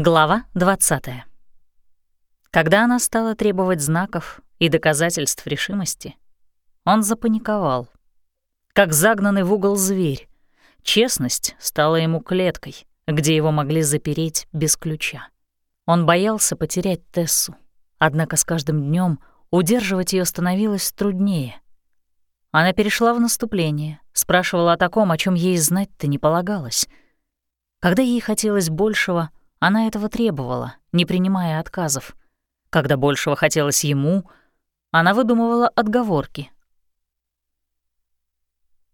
Глава 20. Когда она стала требовать знаков и доказательств решимости, он запаниковал. Как загнанный в угол зверь, честность стала ему клеткой, где его могли запереть без ключа. Он боялся потерять Тессу, однако с каждым днем удерживать ее становилось труднее. Она перешла в наступление, спрашивала о таком, о чем ей знать-то не полагалось. Когда ей хотелось большего — она этого требовала, не принимая отказов. Когда большего хотелось ему, она выдумывала отговорки.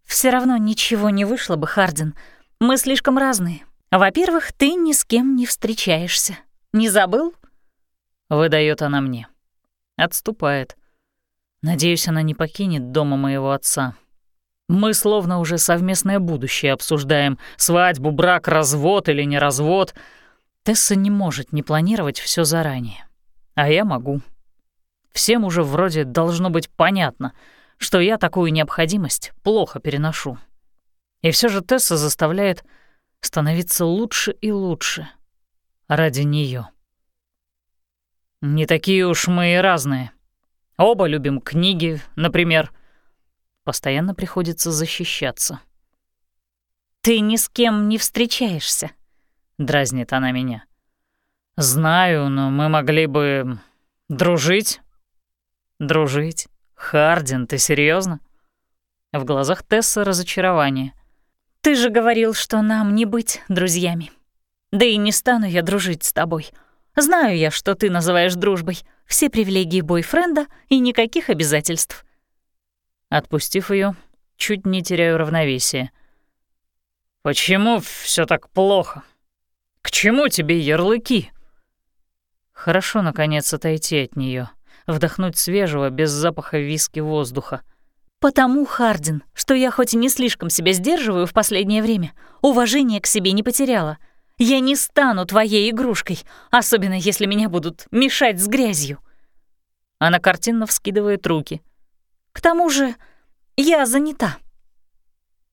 Все равно ничего не вышло бы, Хардин. Мы слишком разные. Во-первых, ты ни с кем не встречаешься. Не забыл?» Выдает она мне. Отступает. Надеюсь, она не покинет дома моего отца. Мы словно уже совместное будущее обсуждаем. Свадьбу, брак, развод или не развод — Тесса не может не планировать все заранее. А я могу. Всем уже вроде должно быть понятно, что я такую необходимость плохо переношу. И все же Тесса заставляет становиться лучше и лучше ради нее. Не такие уж мы и разные. Оба любим книги, например. Постоянно приходится защищаться. «Ты ни с кем не встречаешься», — дразнит она меня. «Знаю, но мы могли бы дружить». «Дружить? Хардин, ты серьезно? В глазах Тесса разочарование. «Ты же говорил, что нам не быть друзьями. Да и не стану я дружить с тобой. Знаю я, что ты называешь дружбой. Все привилегии бойфренда и никаких обязательств». Отпустив ее, чуть не теряю равновесие. «Почему все так плохо?» К чему тебе ярлыки? Хорошо, наконец, отойти от нее, вдохнуть свежего, без запаха виски воздуха. «Потому, Хардин, что я хоть и не слишком себя сдерживаю в последнее время, уважение к себе не потеряла. Я не стану твоей игрушкой, особенно если меня будут мешать с грязью». Она картинно вскидывает руки. «К тому же я занята».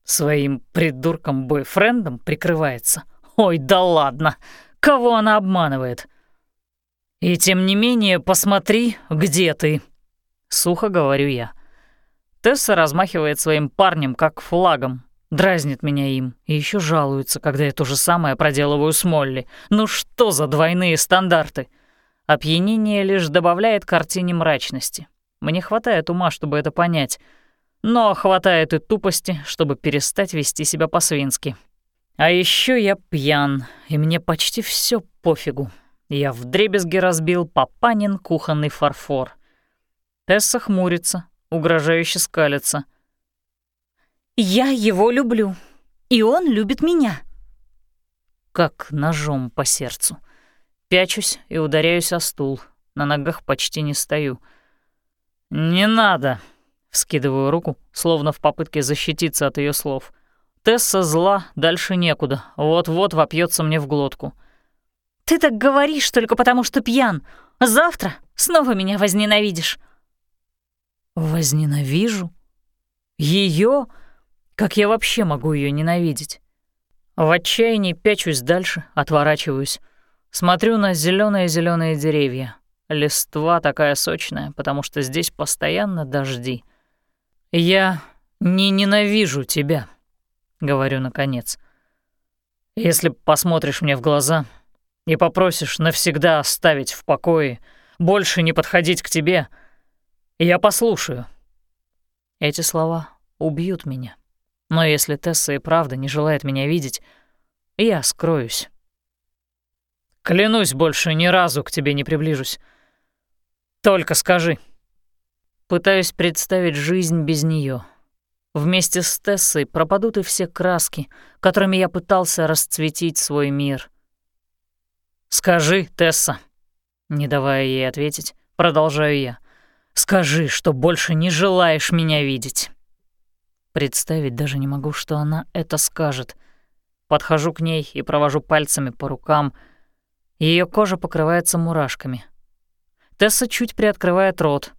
Своим придурком-бойфрендом прикрывается. Ой, да ладно, кого она обманывает? И тем не менее, посмотри, где ты. Сухо говорю я. Тесса размахивает своим парнем, как флагом, дразнит меня им и еще жалуется, когда я то же самое проделываю с Молли. Ну что за двойные стандарты? Опьянение лишь добавляет картине мрачности. Мне хватает ума, чтобы это понять, но хватает и тупости, чтобы перестать вести себя по-свински. А еще я пьян, и мне почти все пофигу. Я вдребезги разбил папанин кухонный фарфор. Тесса хмурится, угрожающе скалится. «Я его люблю, и он любит меня». Как ножом по сердцу. Пячусь и ударяюсь о стул. На ногах почти не стою. «Не надо!» — вскидываю руку, словно в попытке защититься от ее слов — Тесса зла, дальше некуда. Вот-вот вопьется мне в глотку. «Ты так говоришь только потому, что пьян. Завтра снова меня возненавидишь». «Возненавижу? Ее? Как я вообще могу ее ненавидеть?» В отчаянии пячусь дальше, отворачиваюсь. Смотрю на зеленые зеленые деревья. Листва такая сочная, потому что здесь постоянно дожди. Я не ненавижу тебя говорю наконец. Если посмотришь мне в глаза и попросишь навсегда оставить в покое, больше не подходить к тебе, я послушаю. Эти слова убьют меня. Но если Тесса и правда не желает меня видеть, я скроюсь. Клянусь, больше ни разу к тебе не приближусь. Только скажи. Пытаюсь представить жизнь без нее. Вместе с Тессой пропадут и все краски, которыми я пытался расцветить свой мир. «Скажи, Тесса», — не давая ей ответить, продолжаю я, «скажи, что больше не желаешь меня видеть». Представить даже не могу, что она это скажет. Подхожу к ней и провожу пальцами по рукам. Ее кожа покрывается мурашками. Тесса чуть приоткрывает рот.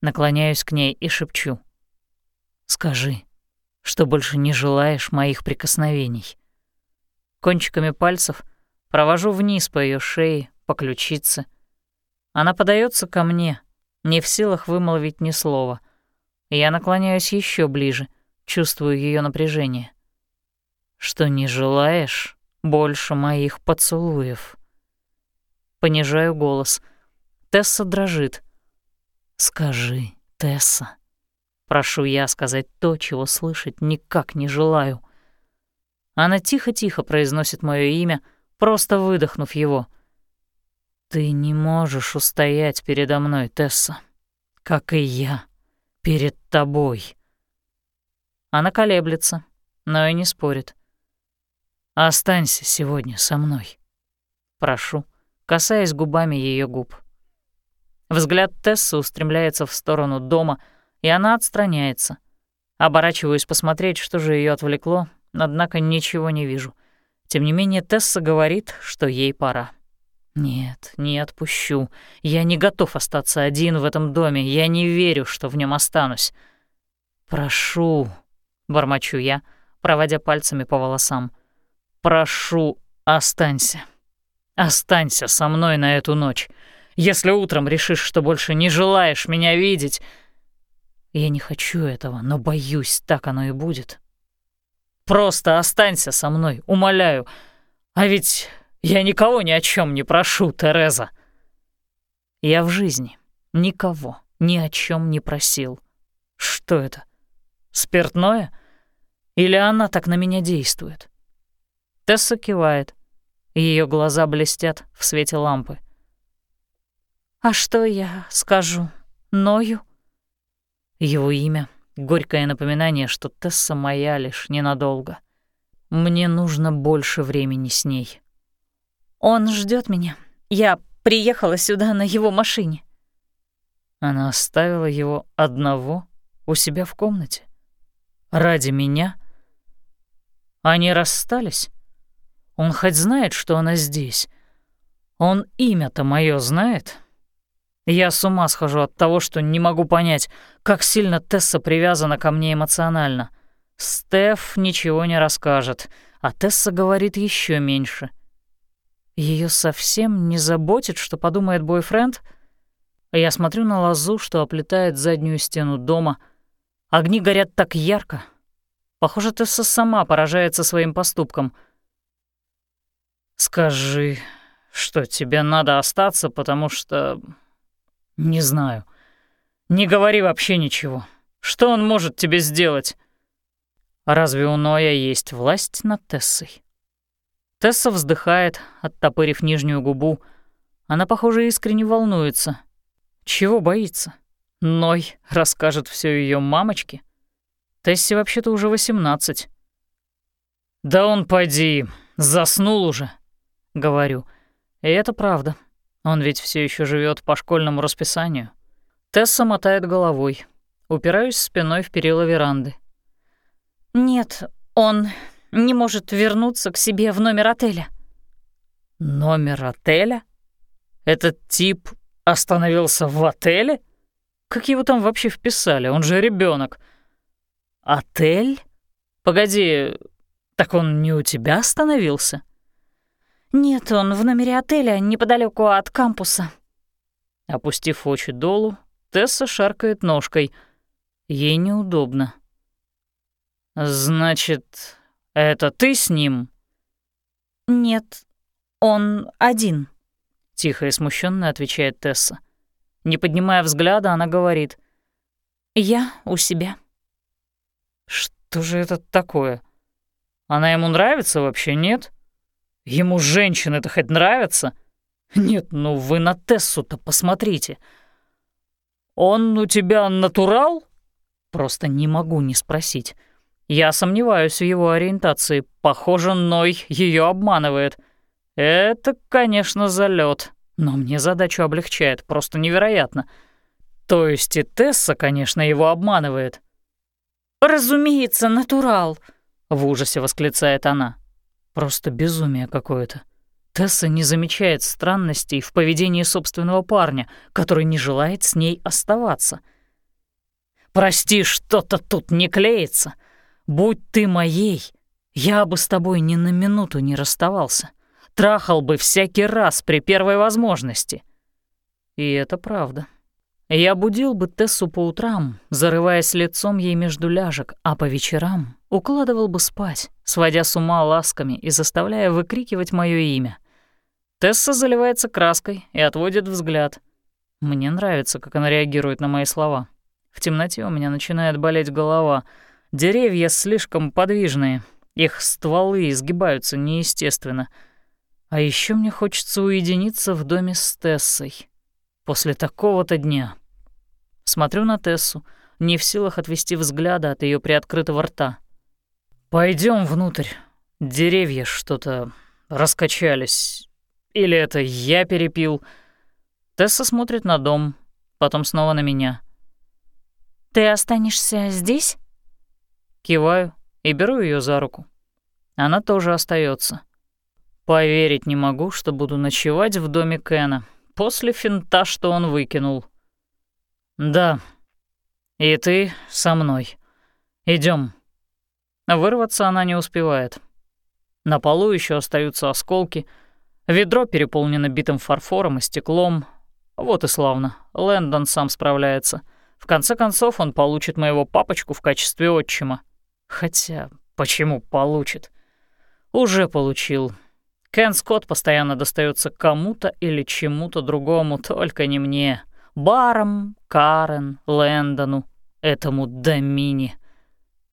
Наклоняюсь к ней и шепчу. Скажи, что больше не желаешь моих прикосновений. Кончиками пальцев Провожу вниз по ее шее, по ключице. Она подается ко мне, не в силах вымолвить ни слова. Я наклоняюсь еще ближе, чувствую ее напряжение. Что не желаешь больше моих поцелуев? Понижаю голос. Тесса дрожит. «Скажи, Тесса». Прошу я сказать то, чего слышать никак не желаю. Она тихо-тихо произносит мое имя, просто выдохнув его. «Ты не можешь устоять передо мной, Тесса, как и я перед тобой». Она колеблется, но и не спорит. «Останься сегодня со мной». Прошу, касаясь губами ее губ. Взгляд Тессы устремляется в сторону дома, и она отстраняется. Оборачиваюсь посмотреть, что же ее отвлекло, однако ничего не вижу. Тем не менее, Тесса говорит, что ей пора. Нет, не отпущу. Я не готов остаться один в этом доме. Я не верю, что в нем останусь. Прошу, бормочу я, проводя пальцами по волосам. Прошу, останься. Останься со мной на эту ночь. Если утром решишь, что больше не желаешь меня видеть... Я не хочу этого, но боюсь, так оно и будет. Просто останься со мной, умоляю. А ведь я никого ни о чем не прошу, Тереза. Я в жизни никого ни о чем не просил. Что это? Спиртное? Или она так на меня действует? Тесса кивает. Ее глаза блестят в свете лампы. «А что я скажу? Ною?» Его имя Горькое напоминание, что Тесса моя лишь ненадолго. Мне нужно больше времени с ней. Он ждет меня. Я приехала сюда на его машине. Она оставила его одного у себя в комнате. Ради меня? Они расстались? Он хоть знает, что она здесь? Он имя-то моё знает?» Я с ума схожу от того, что не могу понять, как сильно Тесса привязана ко мне эмоционально. Стеф ничего не расскажет, а Тесса говорит еще меньше. Ее совсем не заботит, что подумает бойфренд? Я смотрю на лозу, что оплетает заднюю стену дома. Огни горят так ярко. Похоже, Тесса сама поражается своим поступком. «Скажи, что тебе надо остаться, потому что «Не знаю. Не говори вообще ничего. Что он может тебе сделать?» «Разве у Ноя есть власть над Тессой?» Тесса вздыхает, оттопырив нижнюю губу. Она, похоже, искренне волнуется. Чего боится? Ной расскажет все ее мамочке? Тессе вообще-то уже восемнадцать. «Да он, поди, заснул уже», — говорю. И это правда. Он ведь все еще живет по школьному расписанию. Тесса мотает головой. Упираюсь спиной в перила веранды. «Нет, он не может вернуться к себе в номер отеля». «Номер отеля? Этот тип остановился в отеле? Как его там вообще вписали? Он же ребенок. Отель? Погоди, так он не у тебя остановился?» «Нет, он в номере отеля неподалеку от кампуса». Опустив очи долу, Тесса шаркает ножкой. Ей неудобно. «Значит, это ты с ним?» «Нет, он один», — тихо и смущенно отвечает Тесса. Не поднимая взгляда, она говорит. «Я у себя». «Что же это такое? Она ему нравится вообще, нет?» Ему женщины-то хоть нравятся? Нет, ну вы на Тессу-то посмотрите. Он у тебя натурал? Просто не могу не спросить. Я сомневаюсь в его ориентации. Похоже, Ной ее обманывает. Это, конечно, залет, но мне задачу облегчает, просто невероятно. То есть и Тесса, конечно, его обманывает. «Разумеется, натурал», — в ужасе восклицает она. Просто безумие какое-то. Тесса не замечает странностей в поведении собственного парня, который не желает с ней оставаться. «Прости, что-то тут не клеится. Будь ты моей, я бы с тобой ни на минуту не расставался. трахал бы всякий раз при первой возможности. И это правда. Я будил бы Тессу по утрам, зарываясь лицом ей между ляжек, а по вечерам укладывал бы спать, сводя с ума ласками и заставляя выкрикивать мое имя. Тесса заливается краской и отводит взгляд. Мне нравится, как она реагирует на мои слова. В темноте у меня начинает болеть голова. Деревья слишком подвижные, их стволы изгибаются неестественно. А еще мне хочется уединиться в доме с Тессой после такого-то дня. Смотрю на Тессу, не в силах отвести взгляда от ее приоткрытого рта. Пойдем внутрь. Деревья что-то раскачались. Или это я перепил. Тесса смотрит на дом, потом снова на меня. «Ты останешься здесь?» Киваю и беру ее за руку. Она тоже остается. Поверить не могу, что буду ночевать в доме Кена после финта, что он выкинул. Да, и ты со мной. Идем. Вырваться она не успевает. На полу еще остаются осколки. Ведро переполнено битым фарфором и стеклом. Вот и славно. Лэндон сам справляется. В конце концов, он получит моего папочку в качестве отчима. Хотя, почему получит? Уже получил. Кен Скотт постоянно достается кому-то или чему-то другому, только не мне. Барам, Карен, Лэндону, этому Домини.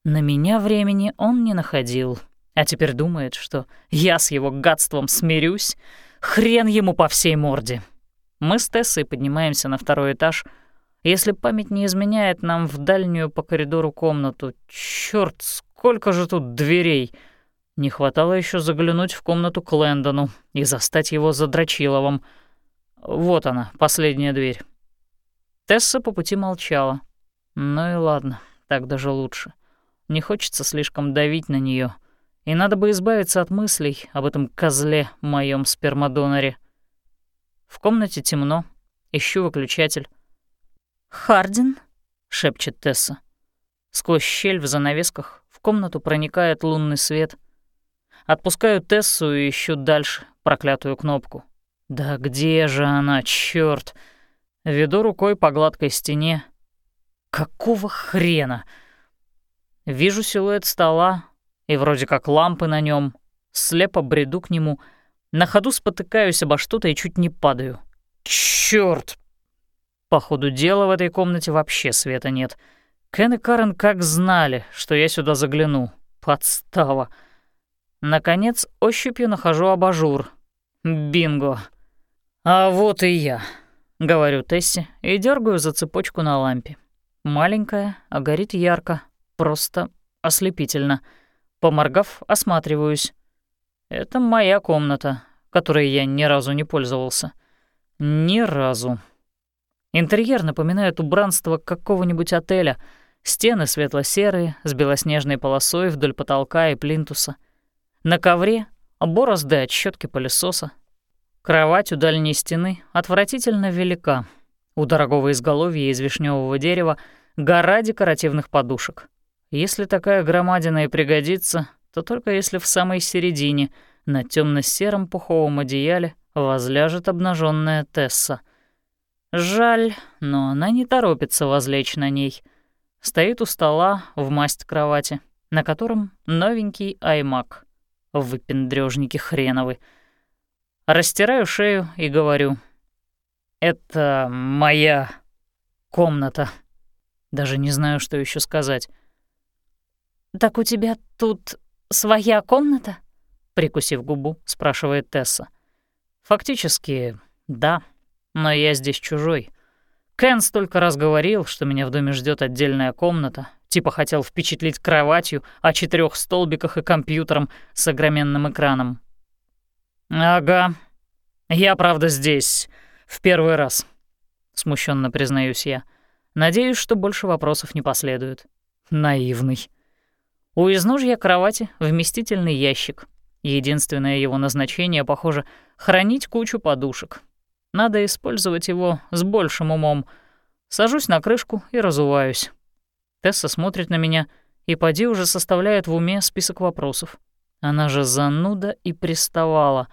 На меня времени он не находил, а теперь думает, что я с его гадством смирюсь. Хрен ему по всей морде. Мы с Тессой поднимаемся на второй этаж. Если память не изменяет нам в дальнюю по коридору комнату, чёрт, сколько же тут дверей — не хватало еще заглянуть в комнату к Лэндону и застать его за Дрочиловым. Вот она, последняя дверь. Тесса по пути молчала. Ну и ладно, так даже лучше. Не хочется слишком давить на нее, и надо бы избавиться от мыслей об этом козле, моем спермодоноре. В комнате темно, ищу выключатель. «Хардин?» — шепчет Тесса. Сквозь щель в занавесках в комнату проникает лунный свет — Отпускаю Тессу и ищу дальше проклятую кнопку. Да где же она, чёрт? Веду рукой по гладкой стене. Какого хрена? Вижу силуэт стола и вроде как лампы на нем. Слепо бреду к нему. На ходу спотыкаюсь обо что-то и чуть не падаю. Чёрт! По ходу дела в этой комнате вообще света нет. Кен и Карен как знали, что я сюда загляну. Подстава. Наконец, ощупью нахожу абажур. Бинго. А вот и я, говорю Тессе и дергаю за цепочку на лампе. Маленькая, а горит ярко, просто ослепительно. Поморгав, осматриваюсь. Это моя комната, которой я ни разу не пользовался. Ни разу. Интерьер напоминает убранство какого-нибудь отеля. Стены светло-серые, с белоснежной полосой вдоль потолка и плинтуса. На ковре борозды от щетки пылесоса. Кровать у дальней стены отвратительно велика. У дорогого изголовья из вишневого дерева гора декоративных подушек. Если такая громадина и пригодится, то только если в самой середине, на темно сером пуховом одеяле, возляжет обнаженная Тесса. Жаль, но она не торопится возлечь на ней. Стоит у стола в масть кровати, на котором новенький аймак — выпендрёжники хреновы. Растираю шею и говорю. «Это моя комната». Даже не знаю, что еще сказать. «Так у тебя тут своя комната?» Прикусив губу, спрашивает Тесса. «Фактически, да, но я здесь чужой. Кен столько раз говорил, что меня в доме ждет отдельная комната, Типа хотел впечатлить кроватью, о четырех столбиках и компьютером с огроменным экраном. «Ага. Я, правда, здесь. В первый раз», — смущенно признаюсь я. Надеюсь, что больше вопросов не последует. Наивный. У изножья кровати вместительный ящик. Единственное его назначение, похоже, хранить кучу подушек. Надо использовать его с большим умом. Сажусь на крышку и разуваюсь. Тесса смотрит на меня и поди уже составляет в уме список вопросов. Она же зануда и приставала.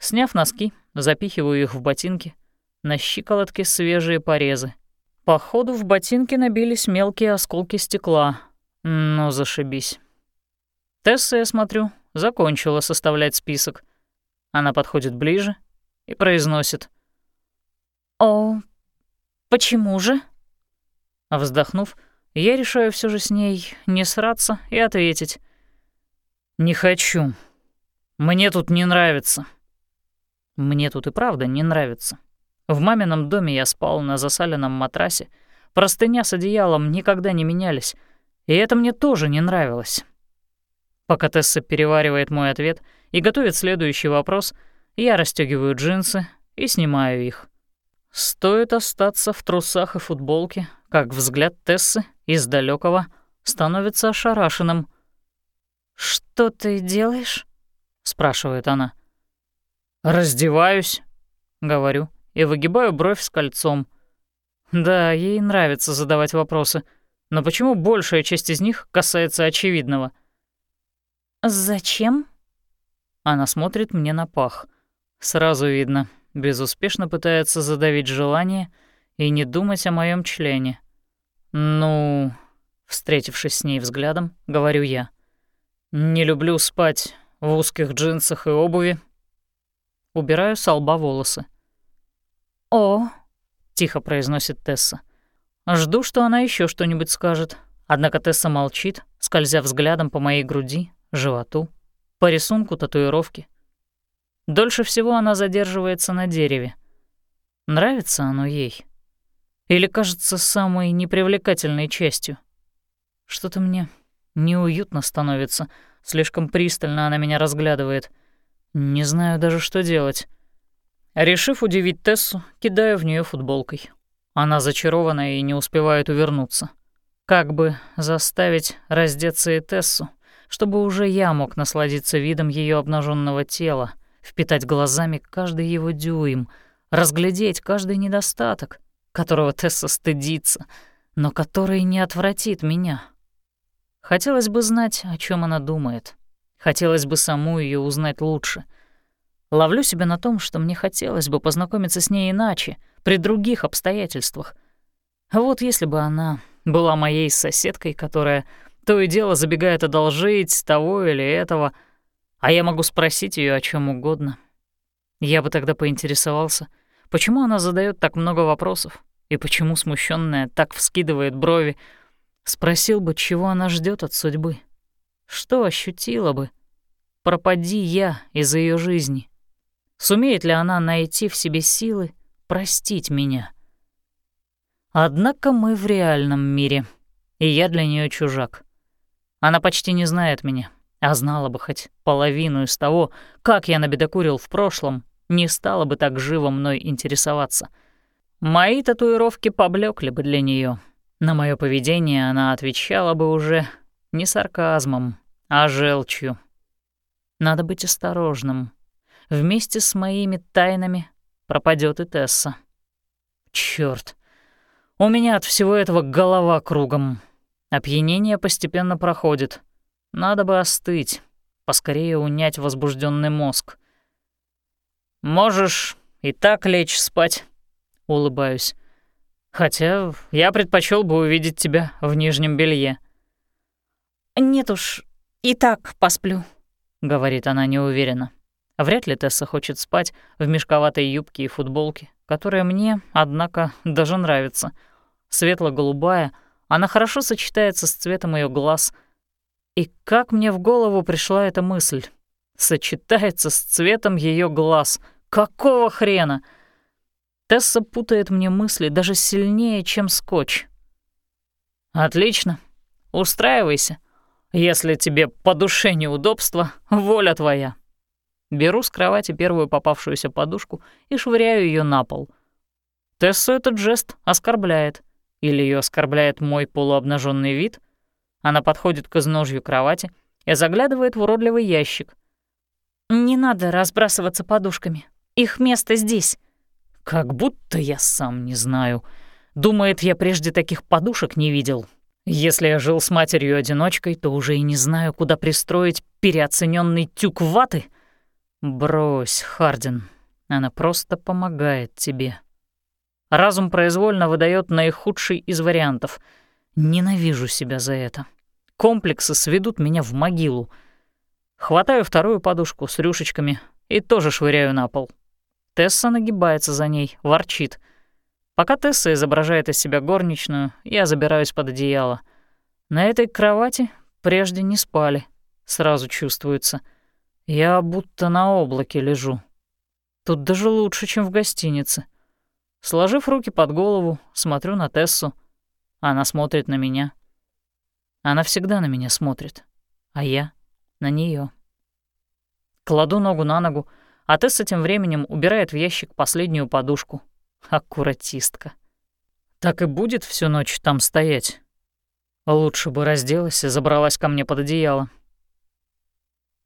Сняв носки, запихиваю их в ботинки. На щиколотке свежие порезы. Походу, в ботинке набились мелкие осколки стекла. Ну, зашибись. Тесса, я смотрю, закончила составлять список. Она подходит ближе и произносит. «О, почему же?» Вздохнув, я решаю все же с ней не сраться и ответить. «Не хочу. Мне тут не нравится». Мне тут и правда не нравится. В мамином доме я спал на засаленном матрасе, простыня с одеялом никогда не менялись, и это мне тоже не нравилось. Пока Тесса переваривает мой ответ и готовит следующий вопрос, я расстегиваю джинсы и снимаю их. Стоит остаться в трусах и футболке, как взгляд Тессы из далекого становится ошарашенным. «Что ты делаешь?» — спрашивает она. «Раздеваюсь», — говорю, и выгибаю бровь с кольцом. Да, ей нравится задавать вопросы, но почему большая часть из них касается очевидного? «Зачем?» Она смотрит мне на пах. Сразу видно, безуспешно пытается задавить желание и не думать о моем члене. «Ну...» — встретившись с ней взглядом, говорю я. «Не люблю спать в узких джинсах и обуви, Убираю с лба волосы. «О!» — тихо произносит Тесса. Жду, что она еще что-нибудь скажет. Однако Тесса молчит, скользя взглядом по моей груди, животу, по рисунку татуировки. Дольше всего она задерживается на дереве. Нравится оно ей? Или кажется самой непривлекательной частью? Что-то мне неуютно становится, слишком пристально она меня разглядывает — не знаю даже, что делать. Решив удивить Тессу, кидаю в нее футболкой. Она зачарована и не успевает увернуться. Как бы заставить раздеться и Тессу, чтобы уже я мог насладиться видом ее обнаженного тела, впитать глазами каждый его дюйм, разглядеть каждый недостаток, которого Тесса стыдится, но который не отвратит меня. Хотелось бы знать, о чем она думает. Хотелось бы саму ее узнать лучше. Ловлю себя на том, что мне хотелось бы познакомиться с ней иначе, при других обстоятельствах. Вот если бы она была моей соседкой, которая то и дело забегает одолжить того или этого, а я могу спросить ее о чем угодно. Я бы тогда поинтересовался, почему она задает так много вопросов и почему смущенная так вскидывает брови, спросил бы, чего она ждет от судьбы. Что ощутила бы? Пропади я из ее жизни. Сумеет ли она найти в себе силы простить меня? Однако мы в реальном мире, и я для нее чужак. Она почти не знает меня, а знала бы хоть половину из того, как я набедокурил в прошлом, не стала бы так живо мной интересоваться. Мои татуировки поблекли бы для нее. На мое поведение она отвечала бы уже не сарказмом, а желчью. Надо быть осторожным. Вместе с моими тайнами пропадет и Тесса. Черт, у меня от всего этого голова кругом. Опьянение постепенно проходит. Надо бы остыть, поскорее унять возбужденный мозг. «Можешь и так лечь спать», — улыбаюсь. «Хотя я предпочел бы увидеть тебя в нижнем белье». «Нет уж, и так посплю», — говорит она неуверенно. Вряд ли Тесса хочет спать в мешковатой юбке и футболке, которая мне, однако, даже нравится. Светло-голубая, она хорошо сочетается с цветом ее глаз. И как мне в голову пришла эта мысль? Сочетается с цветом ее глаз. Какого хрена? Тесса путает мне мысли даже сильнее, чем скотч. «Отлично. Устраивайся», если тебе по душе неудобство, воля твоя. Беру с кровати первую попавшуюся подушку и швыряю ее на пол. Тессу этот жест оскорбляет. Или ее оскорбляет мой полуобнаженный вид. Она подходит к изножью кровати и заглядывает в уродливый ящик. «Не надо разбрасываться подушками. Их место здесь». «Как будто я сам не знаю. Думает, я прежде таких подушек не видел. Если я жил с матерью-одиночкой, то уже и не знаю, куда пристроить переоцененный тюк ваты. Брось, Хардин, она просто помогает тебе. Разум произвольно выдает наихудший из вариантов. Ненавижу себя за это. Комплексы сведут меня в могилу. Хватаю вторую подушку с рюшечками и тоже швыряю на пол. Тесса нагибается за ней, ворчит. Пока Тесса изображает из себя горничную, я забираюсь под одеяло. На этой кровати прежде не спали, сразу чувствуется. Я будто на облаке лежу. Тут даже лучше, чем в гостинице. Сложив руки под голову, смотрю на Тессу. Она смотрит на меня. Она всегда на меня смотрит, а я — на нее. Кладу ногу на ногу, а Тесса тем временем убирает в ящик последнюю подушку. Аккуратистка. Так и будет всю ночь там стоять. Лучше бы разделась и забралась ко мне под одеяло.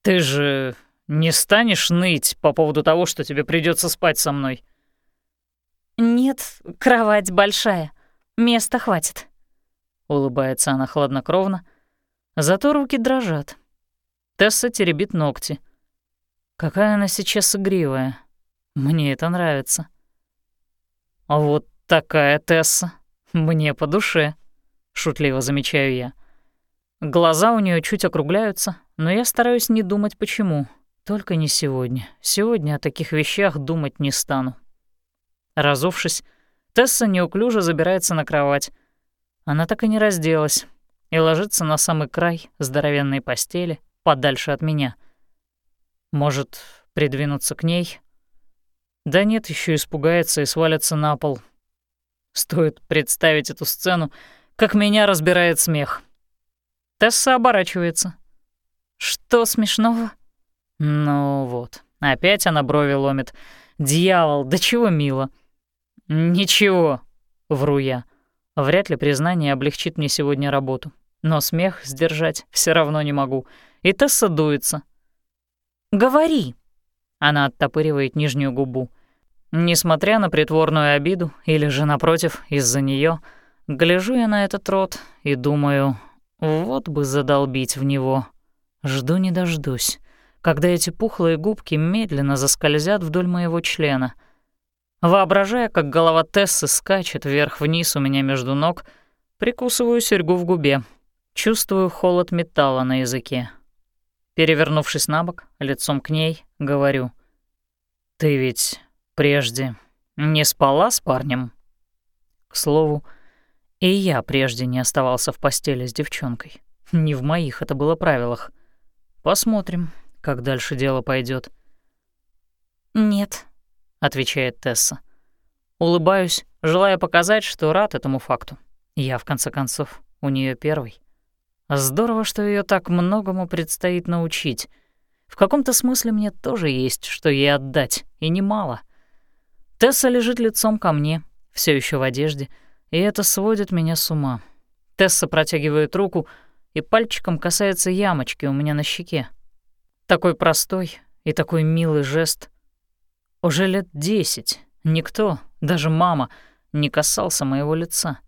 «Ты же не станешь ныть по поводу того, что тебе придется спать со мной?» «Нет, кровать большая. Места хватит». Улыбается она хладнокровно, зато руки дрожат. Тесса теребит ногти. Какая она сейчас игривая. Мне это нравится. А вот такая Тесса. Мне по душе, шутливо замечаю я. Глаза у нее чуть округляются, но я стараюсь не думать почему. Только не сегодня. Сегодня о таких вещах думать не стану. Разувшись, Тесса неуклюже забирается на кровать. Она так и не разделась и ложится на самый край здоровенной постели, подальше от меня. Может, придвинуться к ней? Да нет, еще испугается и свалится на пол. Стоит представить эту сцену, как меня разбирает смех. Тесса оборачивается. «Что смешного?» Ну вот, опять она брови ломит. «Дьявол, да чего мило!» «Ничего», — вру я. Вряд ли признание облегчит мне сегодня работу. Но смех сдержать все равно не могу. И Тесса дуется. «Говори!» Она оттопыривает нижнюю губу. Несмотря на притворную обиду, или же, напротив, из-за нее, гляжу я на этот рот и думаю, вот бы задолбить в него. Жду не дождусь, когда эти пухлые губки медленно заскользят вдоль моего члена — Воображая, как голова Тессы скачет вверх-вниз у меня между ног, прикусываю серьгу в губе, чувствую холод металла на языке. Перевернувшись на бок, лицом к ней, говорю. «Ты ведь прежде не спала с парнем?» К слову, и я прежде не оставался в постели с девчонкой. Не в моих это было правилах. Посмотрим, как дальше дело пойдет. «Нет», отвечает Тесса. Улыбаюсь, желая показать, что рад этому факту. Я, в конце концов, у нее первый. Здорово, что ее так многому предстоит научить. В каком-то смысле мне тоже есть, что ей отдать, и немало. Тесса лежит лицом ко мне, все еще в одежде, и это сводит меня с ума. Тесса протягивает руку и пальчиком касается ямочки у меня на щеке. Такой простой и такой милый жест, уже лет десять никто, даже мама, не касался моего лица.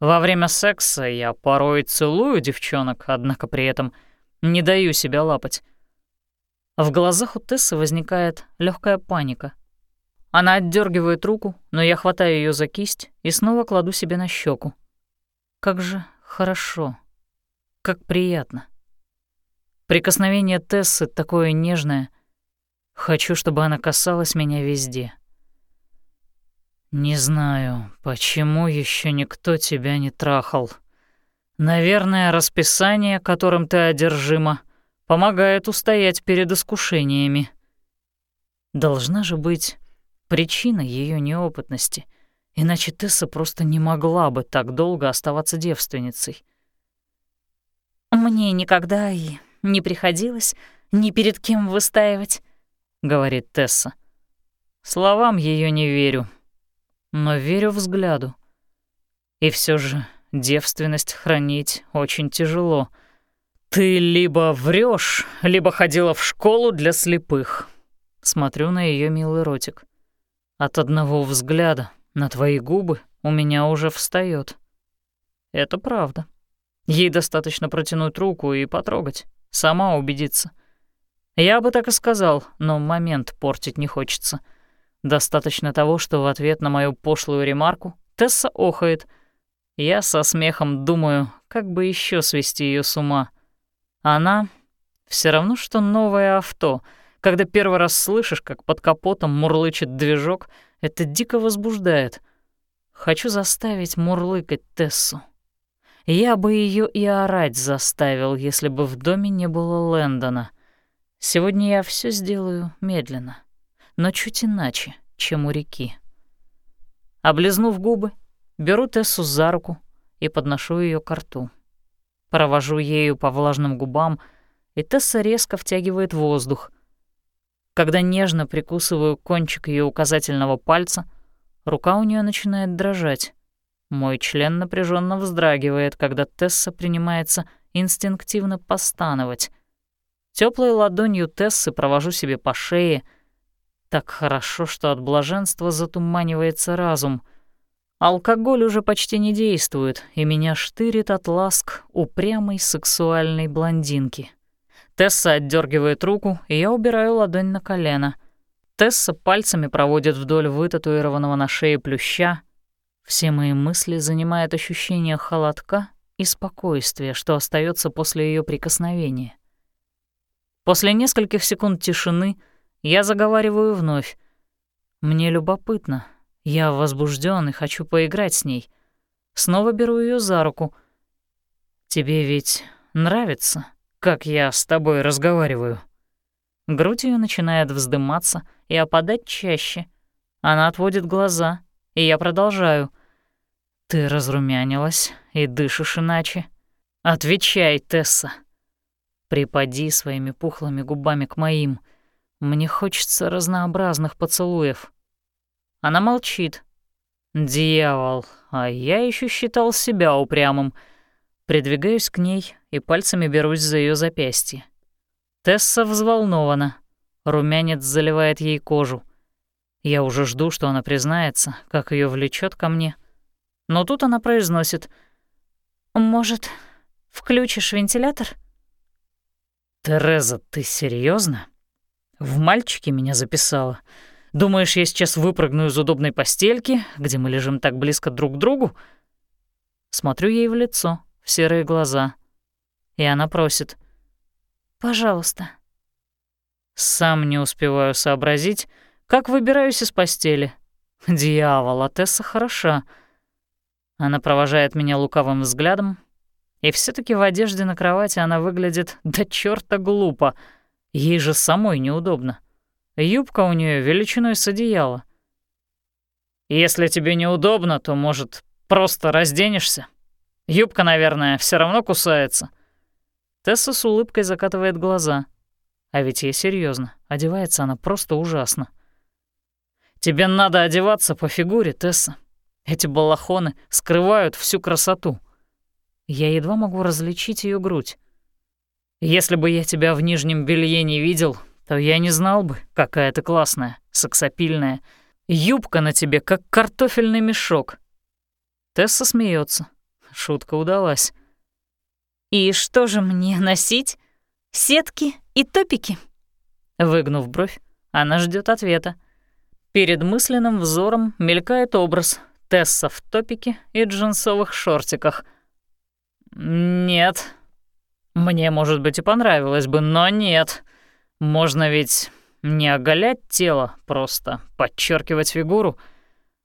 Во время секса я порой целую девчонок, однако при этом не даю себя лапать. В глазах у Тессы возникает легкая паника. Она отдергивает руку, но я хватаю ее за кисть и снова кладу себе на щеку. Как же хорошо, как приятно. Прикосновение Тессы такое нежное — Хочу, чтобы она касалась меня везде. Не знаю, почему еще никто тебя не трахал. Наверное, расписание, которым ты одержима, помогает устоять перед искушениями. Должна же быть причина ее неопытности, иначе Тесса просто не могла бы так долго оставаться девственницей. Мне никогда и не приходилось ни перед кем выстаивать. — говорит Тесса. Словам ее не верю, но верю взгляду. И все же девственность хранить очень тяжело. Ты либо врешь, либо ходила в школу для слепых. Смотрю на ее милый ротик. От одного взгляда на твои губы у меня уже встает. Это правда. Ей достаточно протянуть руку и потрогать, сама убедиться. Я бы так и сказал, но момент портить не хочется. Достаточно того, что в ответ на мою пошлую ремарку Тесса охает. Я со смехом думаю, как бы еще свести ее с ума. Она все равно, что новое авто. Когда первый раз слышишь, как под капотом мурлычет движок, это дико возбуждает. Хочу заставить мурлыкать Тессу. Я бы ее и орать заставил, если бы в доме не было Лэндона. Сегодня я все сделаю медленно, но чуть иначе, чем у реки. Облизнув губы, беру Тессу за руку и подношу ее к рту. Провожу ею по влажным губам — и Тесса резко втягивает воздух. Когда нежно прикусываю кончик ее указательного пальца, рука у нее начинает дрожать. Мой член напряженно вздрагивает, когда Тесса принимается инстинктивно постановать. Теплой ладонью Тессы провожу себе по шее. Так хорошо, что от блаженства затуманивается разум. Алкоголь уже почти не действует, и меня штырит от ласк упрямой сексуальной блондинки. Тесса отдергивает руку, и я убираю ладонь на колено. Тесса пальцами проводит вдоль вытатуированного на шее плюща. Все мои мысли занимает ощущение холодка и спокойствия, что остается после ее прикосновения. После нескольких секунд тишины я заговариваю вновь. Мне любопытно. Я возбужден и хочу поиграть с ней. Снова беру ее за руку. «Тебе ведь нравится?» как я с тобой разговариваю». Грудь ее начинает вздыматься и опадать чаще. Она отводит глаза, и я продолжаю. «Ты разрумянилась и дышишь иначе. Отвечай, Тесса. Припади своими пухлыми губами к моим. Мне хочется разнообразных поцелуев». Она молчит. «Дьявол, а я еще считал себя упрямым». Придвигаюсь к ней и пальцами берусь за ее запястье. Тесса взволнована. Румянец заливает ей кожу. Я уже жду, что она признается, как ее влечет ко мне. Но тут она произносит «Может, включишь вентилятор?» «Тереза, ты серьезно? В мальчике меня записала. Думаешь, я сейчас выпрыгну из удобной постельки, где мы лежим так близко друг к другу?» Смотрю ей в лицо в серые глаза. И она просит. «Пожалуйста». Сам не успеваю сообразить, как выбираюсь из постели. Дьявол, а Тесса хороша. Она провожает меня лукавым взглядом, и все таки в одежде на кровати она выглядит до чёрта глупо. Ей же самой неудобно. Юбка у нее величиной с одеяла. «Если тебе неудобно, то, может, просто разденешься?» Юбка, наверное, все равно кусается». Тесса с улыбкой закатывает глаза. А ведь ей серьезно, одевается она просто ужасно. «Тебе надо одеваться по фигуре, Тесса. Эти балахоны скрывают всю красоту. Я едва могу различить ее грудь. Если бы я тебя в нижнем белье не видел, то я не знал бы, какая ты классная, сексапильная. Юбка на тебе, как картофельный мешок». Тесса смеется. Шутка удалась. «И что же мне носить? Сетки и топики?» Выгнув бровь, она ждет ответа. Перед мысленным взором мелькает образ Тесса в топике и джинсовых шортиках. «Нет. Мне, может быть, и понравилось бы, но нет. Можно ведь не оголять тело, просто подчеркивать фигуру.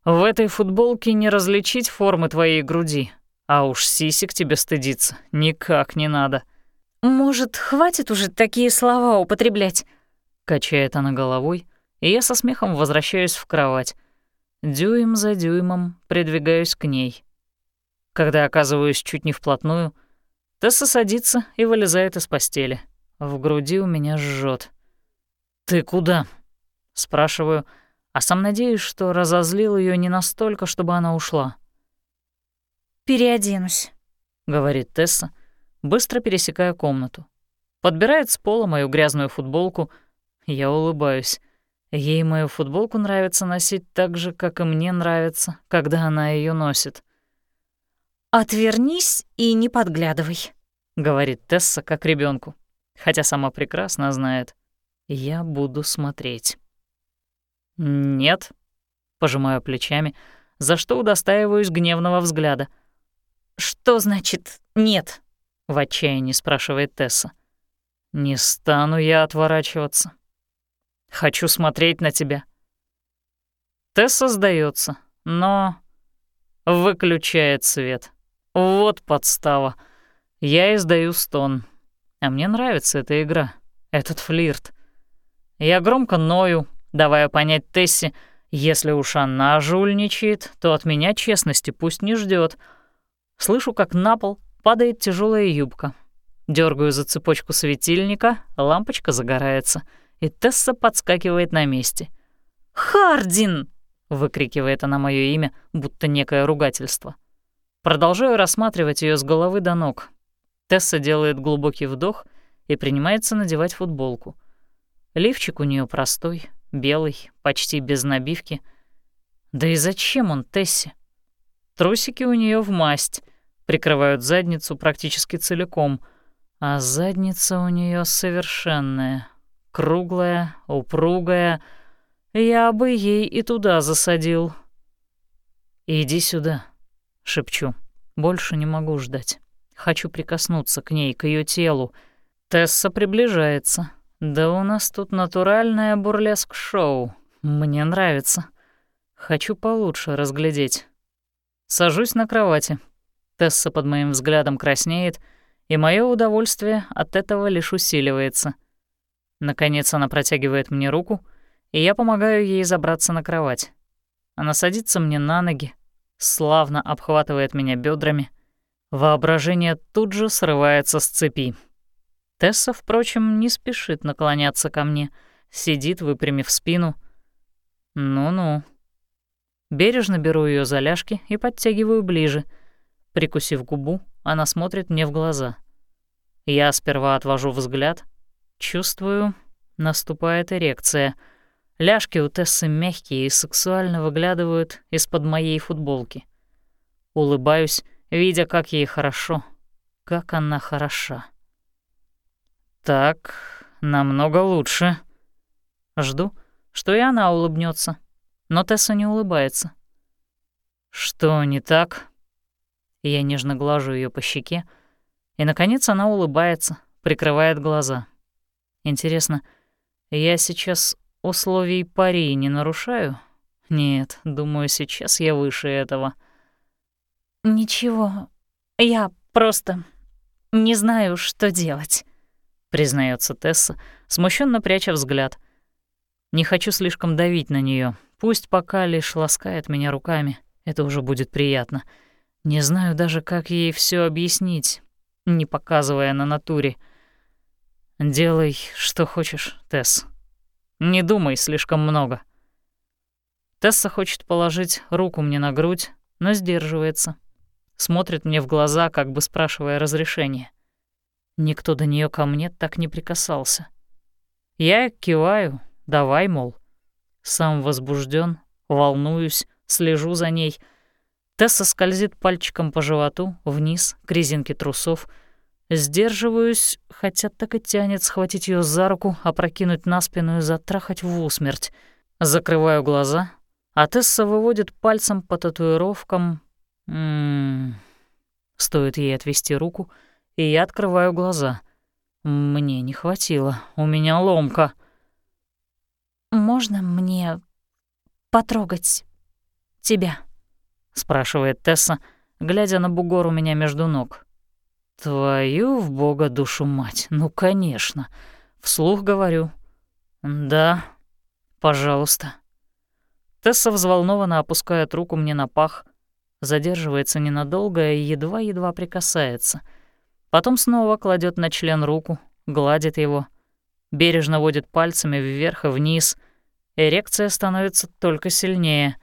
В этой футболке не различить формы твоей груди, а уж сисек тебе стыдиться никак не надо. «Может, хватит уже такие слова употреблять?» Качает она головой, и я со смехом возвращаюсь в кровать. Дюйм за дюймом придвигаюсь к ней. Когда оказываюсь чуть не вплотную, Тесса садится и вылезает из постели. В груди у меня жжет. «Ты куда?» — спрашиваю, а сам надеюсь, что разозлил ее не настолько, чтобы она ушла. «Переоденусь», — говорит Тесса, быстро пересекая комнату. Подбирает с пола мою грязную футболку. Я улыбаюсь. Ей мою футболку нравится носить так же, как и мне нравится, когда она ее носит. «Отвернись и не подглядывай», — говорит Тесса как ребенку, хотя сама прекрасно знает. Я буду смотреть. «Нет», — пожимаю плечами, за что удостаиваюсь гневного взгляда. «Что значит «нет»?» — в отчаянии спрашивает Тесса. «Не стану я отворачиваться. Хочу смотреть на тебя». Тесса сдается, но выключает свет. Вот подстава. Я издаю стон. А мне нравится эта игра, этот флирт. Я громко ною, давая понять Тессе, если уж она жульничает, то от меня честности пусть не ждет. Слышу, как на пол падает тяжелая юбка. Дергаю за цепочку светильника, лампочка загорается, и Тесса подскакивает на месте. «Хардин!» — выкрикивает она мое имя, будто некое ругательство. Продолжаю рассматривать ее с головы до ног. Тесса делает глубокий вдох и принимается надевать футболку. Лифчик у нее простой, белый, почти без набивки. Да и зачем он Тессе? Трусики у нее в масть, прикрывают задницу практически целиком, а задница у нее совершенная, круглая, упругая. Я бы ей и туда засадил. «Иди сюда», — шепчу. «Больше не могу ждать. Хочу прикоснуться к ней, к ее телу». Тесса приближается. Да у нас тут натуральное бурлеск-шоу. Мне нравится. Хочу получше разглядеть. Сажусь на кровати. Тесса под моим взглядом краснеет, и мое удовольствие от этого лишь усиливается. Наконец она протягивает мне руку, и я помогаю ей забраться на кровать. Она садится мне на ноги, славно обхватывает меня бедрами. Воображение тут же срывается с цепи. Тесса, впрочем, не спешит наклоняться ко мне, сидит, выпрямив спину. Ну-ну. Бережно беру ее за ляжки и подтягиваю ближе. Прикусив губу, она смотрит мне в глаза. Я сперва отвожу взгляд. Чувствую, наступает эрекция. Ляжки у Тессы мягкие и сексуально выглядывают из-под моей футболки. Улыбаюсь, видя, как ей хорошо, как она хороша. Так, намного лучше. Жду, что и она улыбнется, но Тесса не улыбается. Что не так? Я нежно глажу ее по щеке, и, наконец, она улыбается, прикрывает глаза. Интересно, я сейчас условий пари не нарушаю? Нет, думаю, сейчас я выше этого. «Ничего, я просто не знаю, что делать» признается Тесса, смущенно пряча взгляд. Не хочу слишком давить на нее. Пусть пока лишь ласкает меня руками. Это уже будет приятно. Не знаю даже, как ей все объяснить, не показывая на натуре. Делай, что хочешь, Тесс. Не думай слишком много. Тесса хочет положить руку мне на грудь, но сдерживается. Смотрит мне в глаза, как бы спрашивая разрешения. Никто до нее ко мне так не прикасался. Я киваю, давай, мол. Сам возбужден, волнуюсь, слежу за ней. Тесса скользит пальчиком по животу, вниз, к резинке трусов. Сдерживаюсь, хотя так и тянет схватить ее за руку, опрокинуть на спину и затрахать в усмерть. Закрываю глаза, а Тесса выводит пальцем по татуировкам. М -м -м. Стоит ей отвести руку — и я открываю глаза. Мне не хватило, у меня ломка. «Можно мне потрогать тебя?» — спрашивает Тесса, глядя на бугор у меня между ног. «Твою в бога душу мать, ну, конечно!» Вслух говорю. «Да, пожалуйста». Тесса взволнованно опускает руку мне на пах, задерживается ненадолго и едва-едва прикасается — Потом снова кладет на член руку, гладит его, бережно водит пальцами вверх и вниз. Эрекция становится только сильнее.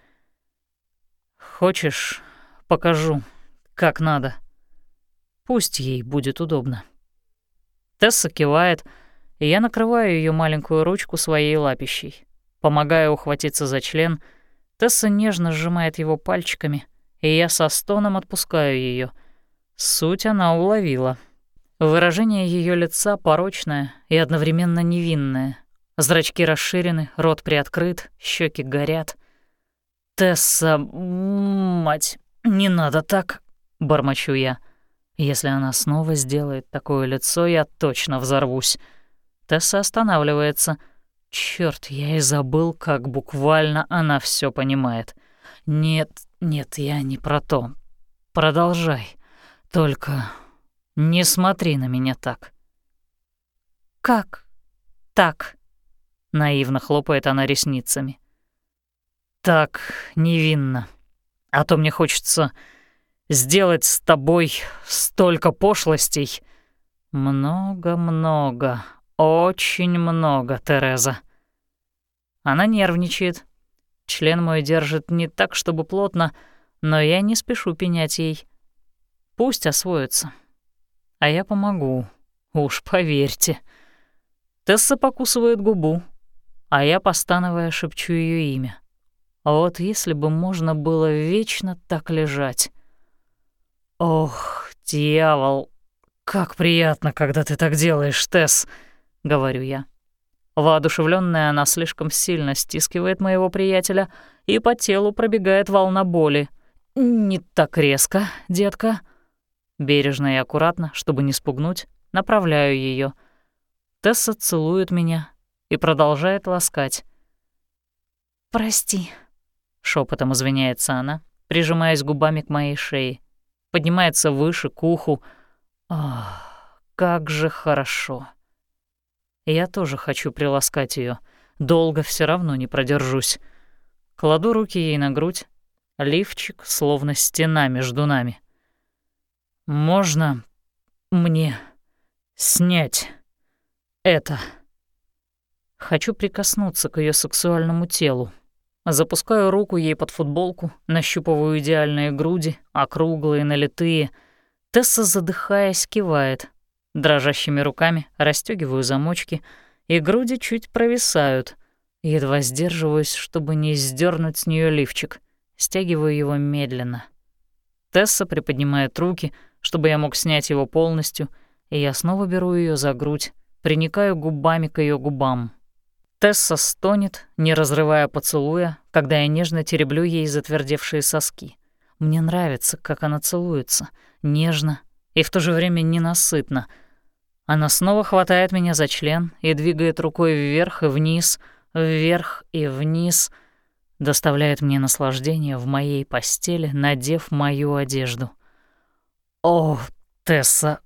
«Хочешь, покажу, как надо. Пусть ей будет удобно». Тесса кивает, и я накрываю ее маленькую ручку своей лапищей. Помогаю ухватиться за член, Тесса нежно сжимает его пальчиками, и я со стоном отпускаю ее. Суть она уловила. Выражение ее лица порочное и одновременно невинное. Зрачки расширены, рот приоткрыт, щеки горят. «Тесса, мать, не надо так!» — бормочу я. Если она снова сделает такое лицо, я точно взорвусь. Тесса останавливается. Черт, я и забыл, как буквально она все понимает. Нет, нет, я не про то. Продолжай. Только не смотри на меня так. Как так? Наивно хлопает она ресницами. Так невинно. А то мне хочется сделать с тобой столько пошлостей. Много-много, очень много, Тереза. Она нервничает. Член мой держит не так, чтобы плотно, но я не спешу пенять ей. Пусть освоится. А я помогу, уж поверьте. Тесса покусывает губу, а я, постановая, шепчу ее имя. Вот если бы можно было вечно так лежать. «Ох, дьявол, как приятно, когда ты так делаешь, Тесс», — говорю я. Воодушевленная она слишком сильно стискивает моего приятеля, и по телу пробегает волна боли. «Не так резко, детка». Бережно и аккуратно, чтобы не спугнуть, направляю ее. Тесса целует меня и продолжает ласкать. «Прости», — шепотом извиняется она, прижимаясь губами к моей шее поднимается выше, к уху. Ах, как же хорошо. Я тоже хочу приласкать ее. Долго все равно не продержусь. Кладу руки ей на грудь. Лифчик, словно стена между нами. «Можно мне снять это?» Хочу прикоснуться к ее сексуальному телу, Запускаю руку ей под футболку, нащупываю идеальные груди, округлые, налитые. Тесса, задыхаясь, кивает. Дрожащими руками расстёгиваю замочки, и груди чуть провисают. Едва сдерживаюсь, чтобы не сдернуть с нее лифчик. Стягиваю его медленно. Тесса приподнимает руки, чтобы я мог снять его полностью, и я снова беру ее за грудь, приникаю губами к ее губам. Тесса стонет, не разрывая поцелуя, когда я нежно тереблю ей затвердевшие соски. Мне нравится, как она целуется, нежно и в то же время ненасытно. Она снова хватает меня за член и двигает рукой вверх и вниз, вверх и вниз, доставляет мне наслаждение в моей постели, надев мою одежду. «О, Тесса,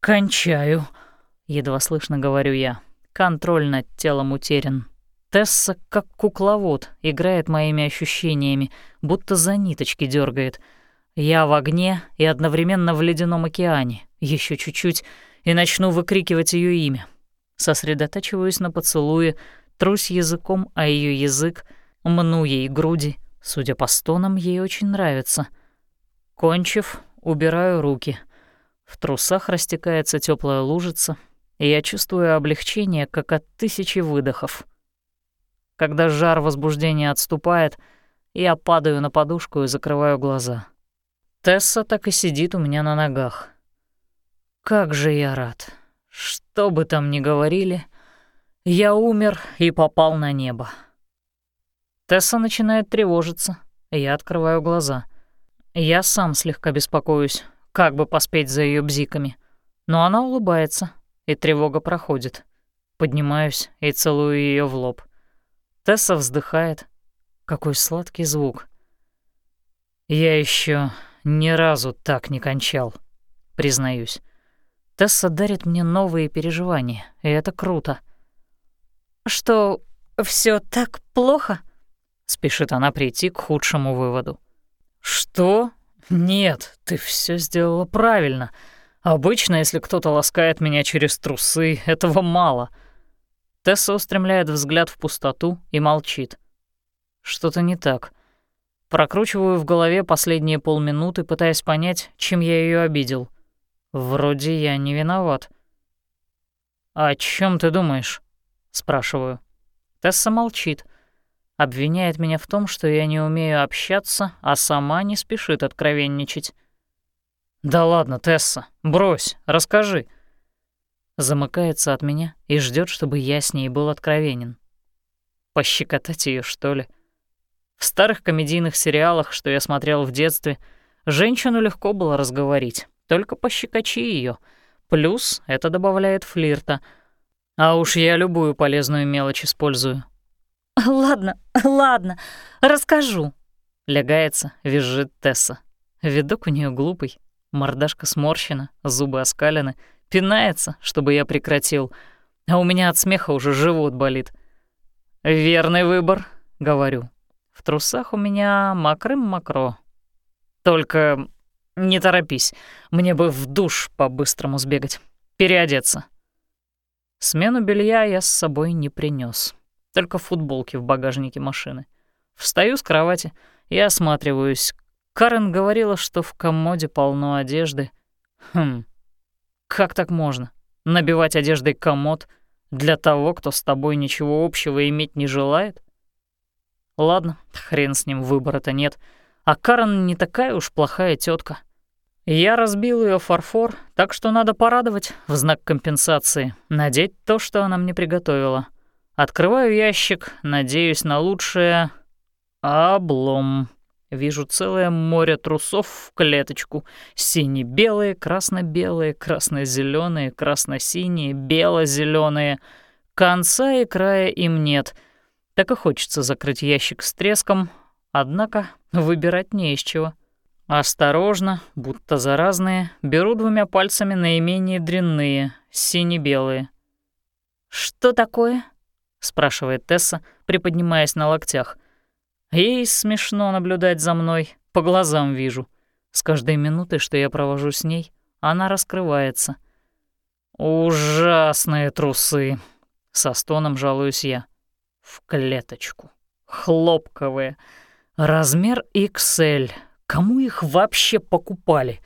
кончаю», — едва слышно говорю я. Контроль над телом утерян. Тесса, как кукловод, играет моими ощущениями, будто за ниточки дергает. Я в огне и одновременно в ледяном океане. Еще чуть-чуть, и начну выкрикивать ее имя. Сосредотачиваюсь на поцелуе, трусь языком, а ее язык, мну ей груди. Судя по стонам, ей очень нравится. Кончив, убираю руки. В трусах растекается теплая лужица — и я чувствую облегчение, как от тысячи выдохов. Когда жар возбуждения отступает, я падаю на подушку и закрываю глаза. Тесса так и сидит у меня на ногах. Как же я рад. Что бы там ни говорили, я умер и попал на небо. Тесса начинает тревожиться, я открываю глаза. Я сам слегка беспокоюсь, как бы поспеть за ее бзиками. Но она улыбается, и тревога проходит. Поднимаюсь и целую ее в лоб. Тесса вздыхает. Какой сладкий звук. Я еще ни разу так не кончал, признаюсь. Тесса дарит мне новые переживания, и это круто. Что, все так плохо? Спешит она прийти к худшему выводу. Что? Нет, ты все сделала правильно. Обычно, если кто-то ласкает меня через трусы, этого мало. Тесса устремляет взгляд в пустоту и молчит. Что-то не так. Прокручиваю в голове последние полминуты, пытаясь понять, чем я ее обидел. Вроде я не виноват. «О чем ты думаешь?» — спрашиваю. Тесса молчит. Обвиняет меня в том, что я не умею общаться, а сама не спешит откровенничать. «Да ладно, Тесса, брось, расскажи». Замыкается от меня и ждет, чтобы я с ней был откровенен. Пощекотать ее, что ли? В старых комедийных сериалах, что я смотрел в детстве, женщину легко было разговорить, только пощекочи ее. Плюс это добавляет флирта. А уж я любую полезную мелочь использую. «Ладно, ладно, расскажу», — лягается, визжит Тесса. Видок у нее глупый, мордашка сморщена, зубы оскалены, пинается, чтобы я прекратил, а у меня от смеха уже живот болит. «Верный выбор», — говорю. В трусах у меня мокрым-мокро. Только не торопись, мне бы в душ по-быстрому сбегать, переодеться. Смену белья я с собой не принес, только футболки в багажнике машины. Встаю с кровати и осматриваюсь. Карен говорила, что в комоде полно одежды. Хм, как так можно? Набивать одеждой комод для того, кто с тобой ничего общего иметь не желает? Ладно, хрен с ним, выбора-то нет. А Карен не такая уж плохая тетка. Я разбил ее фарфор, так что надо порадовать в знак компенсации, надеть то, что она мне приготовила. Открываю ящик, надеюсь на лучшее. Облом. Вижу целое море трусов в клеточку. Сине-белые, красно-белые, красно зеленые красно-синие, бело зеленые Конца и края им нет — так и хочется закрыть ящик с треском, однако выбирать не из чего. Осторожно, будто заразные, беру двумя пальцами наименее дрянные, сине-белые. «Что такое?» — спрашивает Тесса, приподнимаясь на локтях. Ей смешно наблюдать за мной, по глазам вижу. С каждой минутой, что я провожу с ней, она раскрывается. «Ужасные трусы!» — со стоном жалуюсь я в клеточку. Хлопковые. Размер XL. Кому их вообще покупали?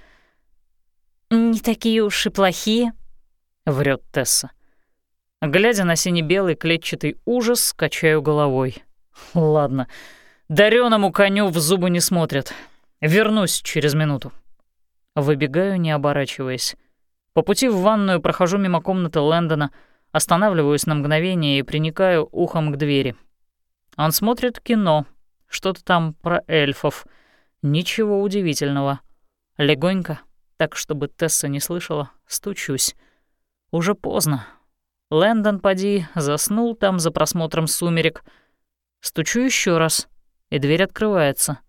«Не такие уж и плохие», — врет Тесса. Глядя на сине-белый клетчатый ужас, качаю головой. Ладно, дареному коню в зубы не смотрят. Вернусь через минуту. Выбегаю, не оборачиваясь. По пути в ванную прохожу мимо комнаты Лэндона — Останавливаюсь на мгновение и приникаю ухом к двери. Он смотрит кино, что-то там про эльфов. Ничего удивительного. Легонько, так чтобы Тесса не слышала, стучусь. Уже поздно. Лэндон, поди, заснул там за просмотром «Сумерек». Стучу еще раз, и дверь открывается.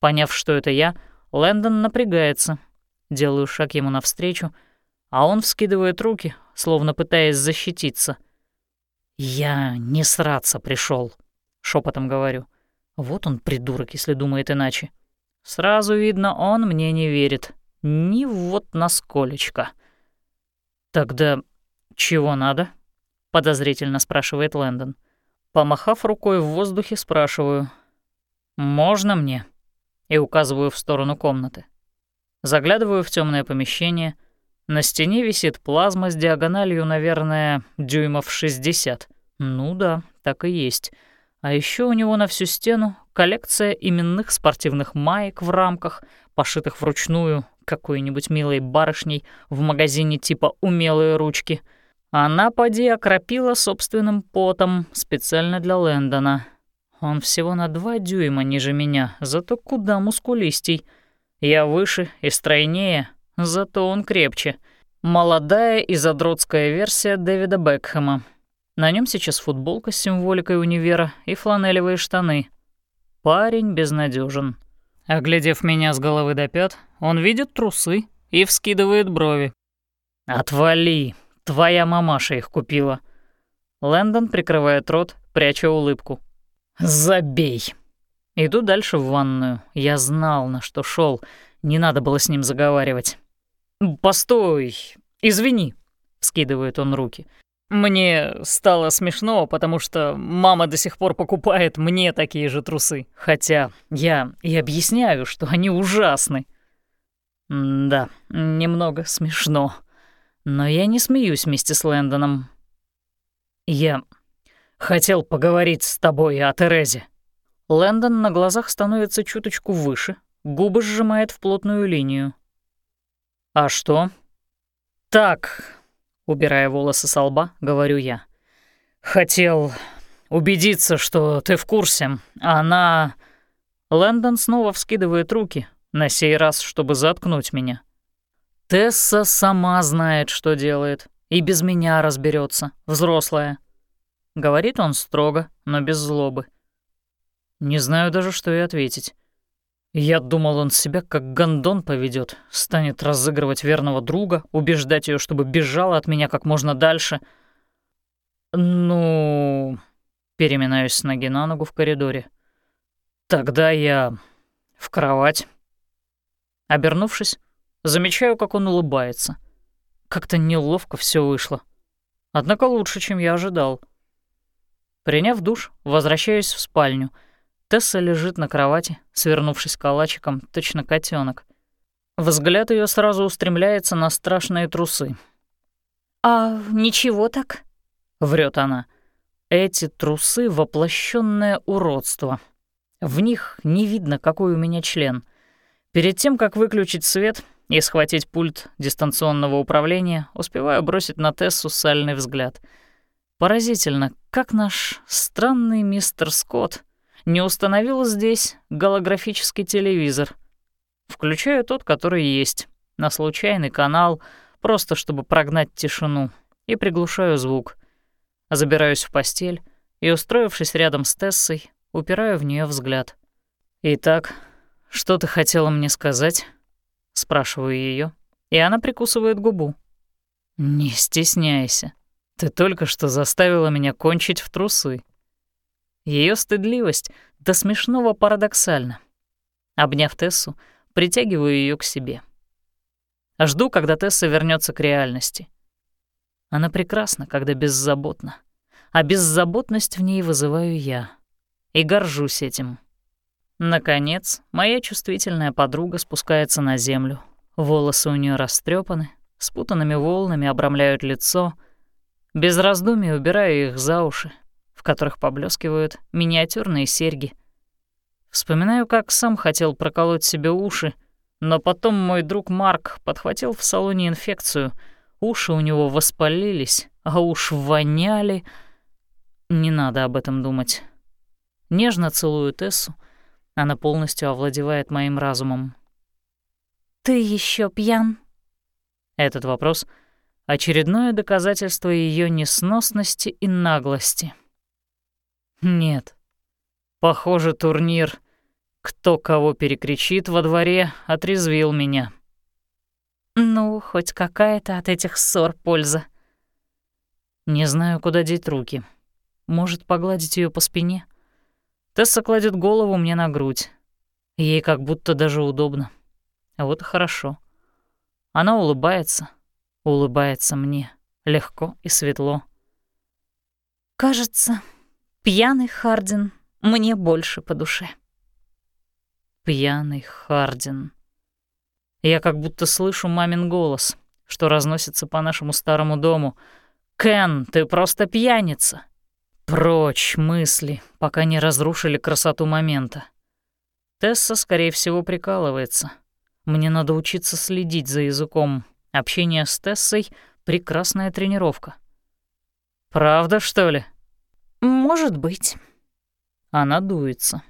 Поняв, что это я, Лэндон напрягается. Делаю шаг ему навстречу, а он вскидывает руки, словно пытаясь защититься. «Я не сраться пришел, шепотом говорю. «Вот он, придурок, если думает иначе. Сразу видно, он мне не верит. Ни вот насколечко». «Тогда чего надо?» — подозрительно спрашивает Лэндон. Помахав рукой в воздухе, спрашиваю. «Можно мне?» и указываю в сторону комнаты. Заглядываю в темное помещение — на стене висит плазма с диагональю, наверное, дюймов 60. Ну да, так и есть. А еще у него на всю стену коллекция именных спортивных маек в рамках, пошитых вручную какой-нибудь милой барышней в магазине типа «Умелые ручки». Она, поди, окропила собственным потом специально для Лэндона. Он всего на два дюйма ниже меня, зато куда мускулистей. Я выше и стройнее, Зато он крепче. Молодая и задротская версия Дэвида Бекхэма. На нем сейчас футболка с символикой универа и фланелевые штаны. Парень безнадежен. Оглядев меня с головы до пят, он видит трусы и вскидывает брови. «Отвали! Твоя мамаша их купила!» Лэндон прикрывает рот, пряча улыбку. «Забей!» Иду дальше в ванную. Я знал, на что шел. Не надо было с ним заговаривать. «Постой, извини», — скидывает он руки. «Мне стало смешно, потому что мама до сих пор покупает мне такие же трусы, хотя я и объясняю, что они ужасны». «Да, немного смешно, но я не смеюсь вместе с Лэндоном. Я хотел поговорить с тобой о Терезе». Лэндон на глазах становится чуточку выше, губы сжимает в плотную линию. «А что?» «Так, Убирая волосы со лба, говорю я. «Хотел убедиться, что ты в курсе. Она...» Лэндон снова вскидывает руки, на сей раз, чтобы заткнуть меня. Тесса сама знает, что делает, и без меня разберется, взрослая. Говорит он строго, но без злобы. Не знаю даже, что и ответить. Я думал, он себя как гондон поведет, станет разыгрывать верного друга, убеждать ее, чтобы бежала от меня как можно дальше. Ну, переминаюсь с ноги на ногу в коридоре. Тогда я в кровать. Обернувшись, замечаю, как он улыбается. Как-то неловко все вышло. Однако лучше, чем я ожидал. Приняв душ, возвращаюсь в спальню — Тесса лежит на кровати, свернувшись калачиком, точно котенок. Взгляд ее сразу устремляется на страшные трусы. «А ничего так?» — врет она. «Эти трусы — воплощенное уродство. В них не видно, какой у меня член. Перед тем, как выключить свет и схватить пульт дистанционного управления, успеваю бросить на Тессу сальный взгляд. Поразительно, как наш странный мистер Скотт не установил здесь голографический телевизор. Включаю тот, который есть, на случайный канал, просто чтобы прогнать тишину, и приглушаю звук. Забираюсь в постель и, устроившись рядом с Тессой, упираю в нее взгляд. «Итак, что ты хотела мне сказать?» — спрашиваю ее, и она прикусывает губу. «Не стесняйся. Ты только что заставила меня кончить в трусы». Ее стыдливость до смешного парадоксальна. Обняв Тессу, притягиваю ее к себе. Жду, когда Тесса вернется к реальности. Она прекрасна, когда беззаботна, а беззаботность в ней вызываю я. И горжусь этим. Наконец, моя чувствительная подруга спускается на землю. Волосы у нее растрепаны, спутанными волнами обрамляют лицо. Без раздумий убираю их за уши, которых поблескивают миниатюрные серьги. Вспоминаю, как сам хотел проколоть себе уши, но потом мой друг Марк подхватил в салоне инфекцию. Уши у него воспалились, а уж воняли. Не надо об этом думать. Нежно целую Тессу. Она полностью овладевает моим разумом. «Ты еще пьян?» Этот вопрос — очередное доказательство ее несносности и наглости. Нет. Похоже, турнир «Кто кого перекричит во дворе» отрезвил меня. Ну, хоть какая-то от этих ссор польза. Не знаю, куда деть руки. Может, погладить ее по спине? Тесса кладет голову мне на грудь. Ей как будто даже удобно. Вот и хорошо. Она улыбается, улыбается мне, легко и светло. «Кажется, Пьяный Хардин мне больше по душе. Пьяный Хардин. Я как будто слышу мамин голос, что разносится по нашему старому дому. «Кен, ты просто пьяница!» Прочь мысли, пока не разрушили красоту момента. Тесса, скорее всего, прикалывается. Мне надо учиться следить за языком. Общение с Тессой — прекрасная тренировка. «Правда, что ли?» «Может быть». Она дуется.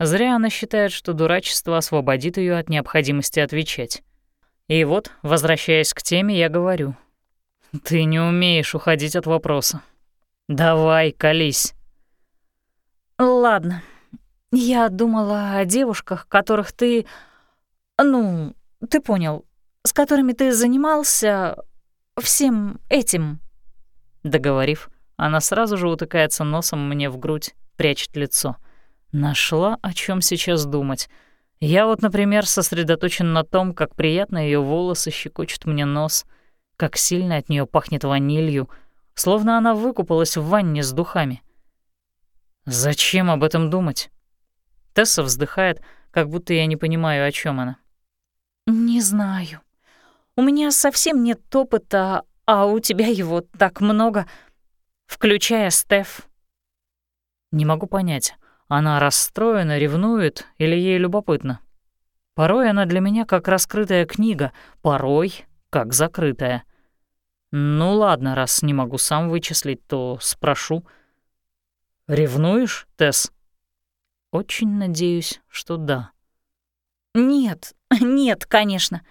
Зря она считает, что дурачество освободит ее от необходимости отвечать. И вот, возвращаясь к теме, я говорю. «Ты не умеешь уходить от вопроса. Давай, колись». «Ладно. Я думала о девушках, которых ты... Ну, ты понял, с которыми ты занимался всем этим». Договорив, она сразу же утыкается носом мне в грудь, прячет лицо. Нашла, о чем сейчас думать. Я вот, например, сосредоточен на том, как приятно ее волосы щекочут мне нос, как сильно от нее пахнет ванилью, словно она выкупалась в ванне с духами. Зачем об этом думать? Тесса вздыхает, как будто я не понимаю, о чем она. «Не знаю. У меня совсем нет опыта, а у тебя его так много включая Стеф. Не могу понять, она расстроена, ревнует или ей любопытно. Порой она для меня как раскрытая книга, порой как закрытая. Ну ладно, раз не могу сам вычислить, то спрошу. Ревнуешь, Тесс? Очень надеюсь, что да. Нет, нет, конечно.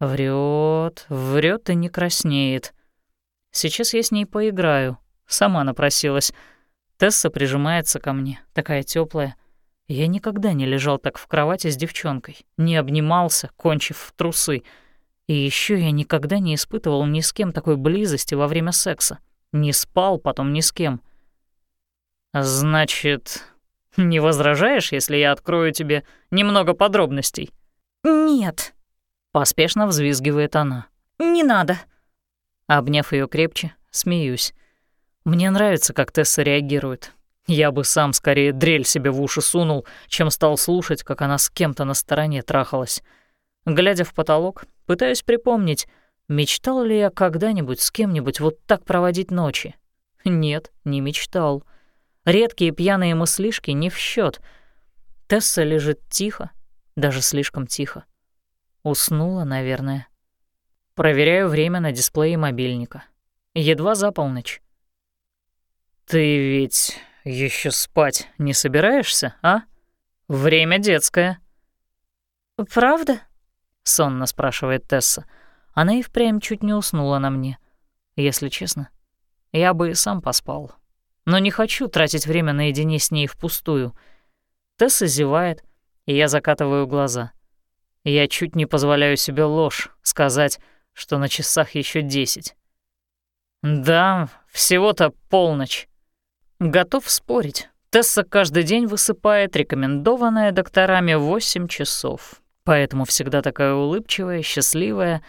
Врет, врет и не краснеет. Сейчас я с ней поиграю. Сама напросилась. Тесса прижимается ко мне, такая теплая. Я никогда не лежал так в кровати с девчонкой, не обнимался, кончив в трусы. И еще я никогда не испытывал ни с кем такой близости во время секса. Не спал потом ни с кем. Значит, не возражаешь, если я открою тебе немного подробностей? Нет. Поспешно взвизгивает она. Не надо. Обняв ее крепче, смеюсь. Мне нравится, как Тесса реагирует. Я бы сам скорее дрель себе в уши сунул, чем стал слушать, как она с кем-то на стороне трахалась. Глядя в потолок, пытаюсь припомнить, мечтал ли я когда-нибудь с кем-нибудь вот так проводить ночи. Нет, не мечтал. Редкие пьяные мыслишки не в счет. Тесса лежит тихо, даже слишком тихо. Уснула, наверное. Проверяю время на дисплее мобильника. Едва за полночь. «Ты ведь еще спать не собираешься, а? Время детское». «Правда?» — сонно спрашивает Тесса. Она и впрямь чуть не уснула на мне. Если честно, я бы и сам поспал. Но не хочу тратить время наедине с ней впустую. Тесса зевает, и я закатываю глаза. Я чуть не позволяю себе ложь сказать, что на часах еще десять. Да, всего-то полночь. Готов спорить. Тесса каждый день высыпает рекомендованное докторами 8 часов. Поэтому всегда такая улыбчивая, счастливая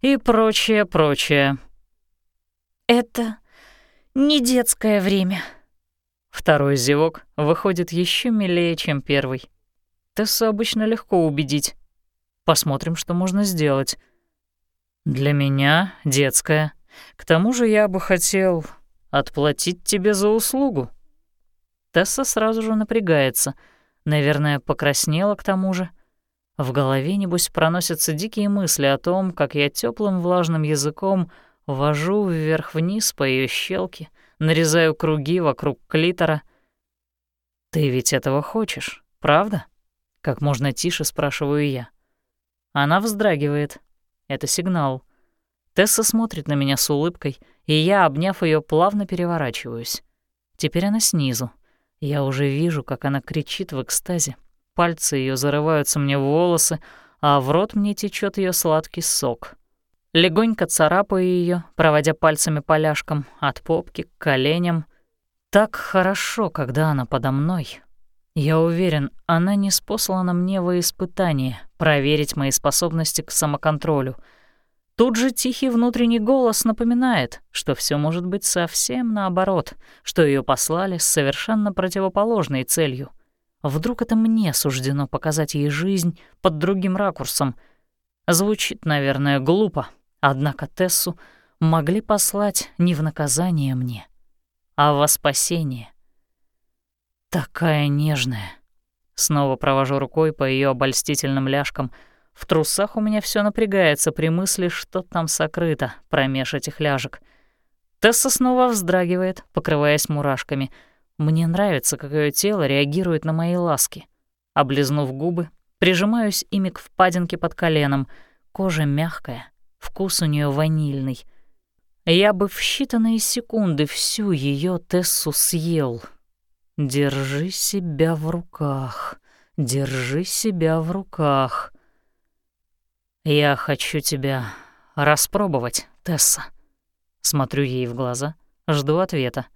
и прочее, прочее. Это не детское время. Второй зевок выходит еще милее, чем первый. Тессу обычно легко убедить. Посмотрим, что можно сделать. Для меня детское. К тому же я бы хотел отплатить тебе за услугу». Тесса сразу же напрягается. Наверное, покраснела к тому же. В голове, небось, проносятся дикие мысли о том, как я теплым влажным языком вожу вверх-вниз по ее щелке, нарезаю круги вокруг клитора. «Ты ведь этого хочешь, правда?» Как можно тише спрашиваю я. Она вздрагивает. Это сигнал. Тесса смотрит на меня с улыбкой, и я, обняв ее, плавно переворачиваюсь. Теперь она снизу. Я уже вижу, как она кричит в экстазе. Пальцы ее зарываются мне в волосы, а в рот мне течет ее сладкий сок. Легонько царапаю ее, проводя пальцами по от попки к коленям. Так хорошо, когда она подо мной. Я уверен, она не спослана мне во испытание проверить мои способности к самоконтролю — Тут же тихий внутренний голос напоминает, что все может быть совсем наоборот, что ее послали с совершенно противоположной целью. Вдруг это мне суждено показать ей жизнь под другим ракурсом. Звучит, наверное, глупо, однако Тессу могли послать не в наказание мне, а во спасение. Такая нежная. Снова провожу рукой по ее обольстительным ляжкам — в трусах у меня все напрягается при мысли, что там сокрыто промеж этих ляжек. Тесса снова вздрагивает, покрываясь мурашками. Мне нравится, как ее тело реагирует на мои ласки. Облизнув губы, прижимаюсь ими к впадинке под коленом. Кожа мягкая, вкус у нее ванильный. Я бы в считанные секунды всю ее Тессу съел. Держи себя в руках, держи себя в руках. «Я хочу тебя распробовать, Тесса». Смотрю ей в глаза, жду ответа.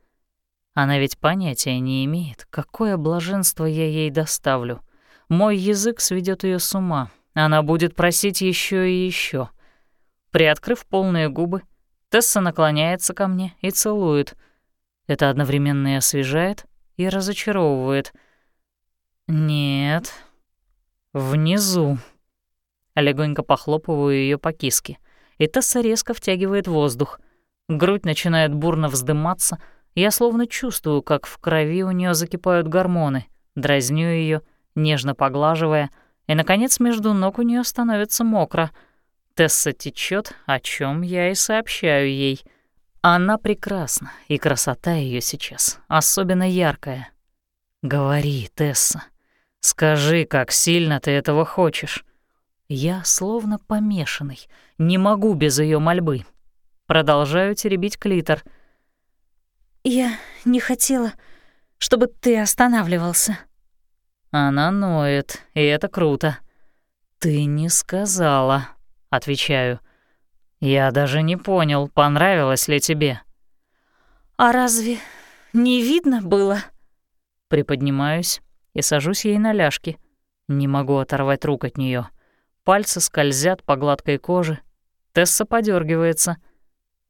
Она ведь понятия не имеет, какое блаженство я ей доставлю. Мой язык сведет ее с ума. Она будет просить еще и еще. Приоткрыв полные губы, Тесса наклоняется ко мне и целует. Это одновременно и освежает, и разочаровывает. «Нет, внизу», Легонько похлопываю ее по киске, и Тесса резко втягивает воздух. Грудь начинает бурно вздыматься, я словно чувствую, как в крови у нее закипают гормоны, дразню ее, нежно поглаживая, и, наконец, между ног у нее становится мокро. Тесса течет, о чем я и сообщаю ей. Она прекрасна, и красота ее сейчас особенно яркая. Говори, Тесса, скажи, как сильно ты этого хочешь. Я словно помешанный, не могу без ее мольбы. Продолжаю теребить клитор. Я не хотела, чтобы ты останавливался. Она ноет, и это круто. Ты не сказала, отвечаю. Я даже не понял, понравилось ли тебе. А разве не видно было? Приподнимаюсь и сажусь ей на ляжки. Не могу оторвать рук от нее. Пальцы скользят по гладкой коже. Тесса подергивается.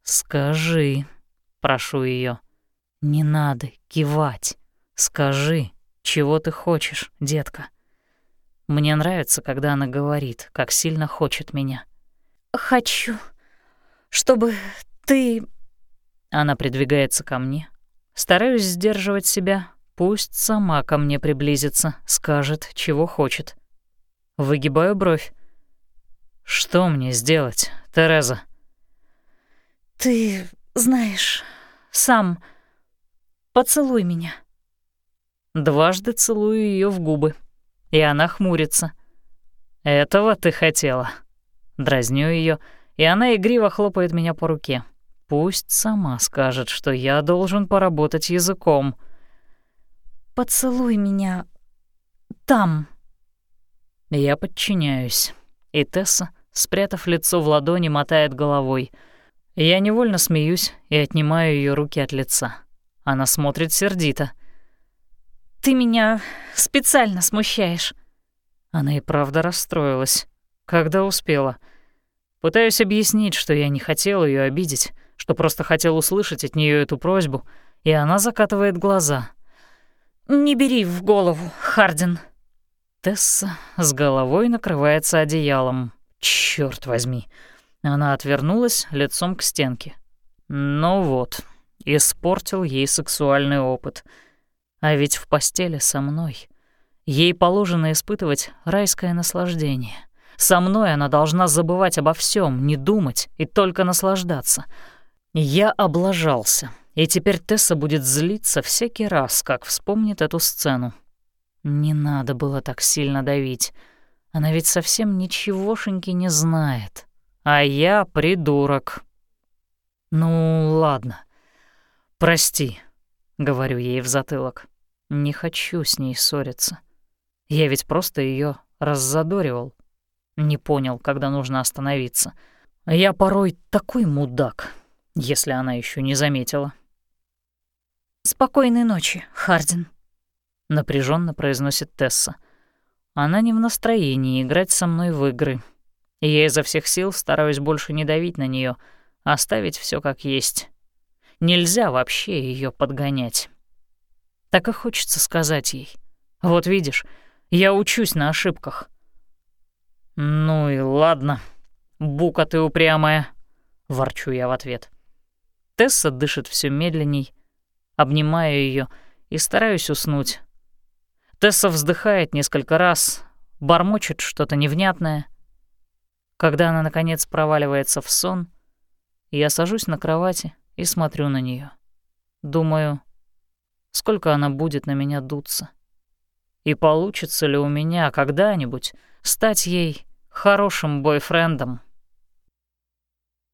«Скажи», — прошу ее. «Не надо кивать. Скажи, чего ты хочешь, детка». Мне нравится, когда она говорит, как сильно хочет меня. «Хочу, чтобы ты...» Она придвигается ко мне. Стараюсь сдерживать себя. Пусть сама ко мне приблизится, скажет, чего хочет. Выгибаю бровь. «Что мне сделать, Тереза?» «Ты знаешь, сам поцелуй меня». Дважды целую ее в губы, и она хмурится. «Этого ты хотела?» Дразню ее, и она игриво хлопает меня по руке. Пусть сама скажет, что я должен поработать языком. «Поцелуй меня там». Я подчиняюсь, и Тесса, спрятав лицо в ладони, мотает головой. Я невольно смеюсь и отнимаю ее руки от лица. Она смотрит сердито. «Ты меня специально смущаешь». Она и правда расстроилась. Когда успела. Пытаюсь объяснить, что я не хотел ее обидеть, что просто хотел услышать от нее эту просьбу, и она закатывает глаза. «Не бери в голову, Хардин». Тесса с головой накрывается одеялом. Черт возьми. Она отвернулась лицом к стенке. Ну вот, испортил ей сексуальный опыт. А ведь в постели со мной ей положено испытывать райское наслаждение — со мной она должна забывать обо всем, не думать и только наслаждаться. Я облажался, и теперь Тесса будет злиться всякий раз, как вспомнит эту сцену. Не надо было так сильно давить. Она ведь совсем ничегошеньки не знает. А я придурок. Ну, ладно. Прости, — говорю ей в затылок. Не хочу с ней ссориться. Я ведь просто ее раззадоривал. Не понял, когда нужно остановиться. Я порой такой мудак, если она еще не заметила. «Спокойной ночи, Хардин», — напряженно произносит Тесса. Она не в настроении играть со мной в игры. И я изо всех сил стараюсь больше не давить на нее, оставить все как есть. Нельзя вообще ее подгонять. Так и хочется сказать ей. Вот видишь, я учусь на ошибках. «Ну и ладно, бука ты упрямая», — ворчу я в ответ. Тесса дышит все медленней, обнимаю ее и стараюсь уснуть. Тесса вздыхает несколько раз, бормочет что-то невнятное. Когда она, наконец, проваливается в сон, я сажусь на кровати и смотрю на нее. Думаю, сколько она будет на меня дуться. И получится ли у меня когда-нибудь стать ей хорошим бойфрендом.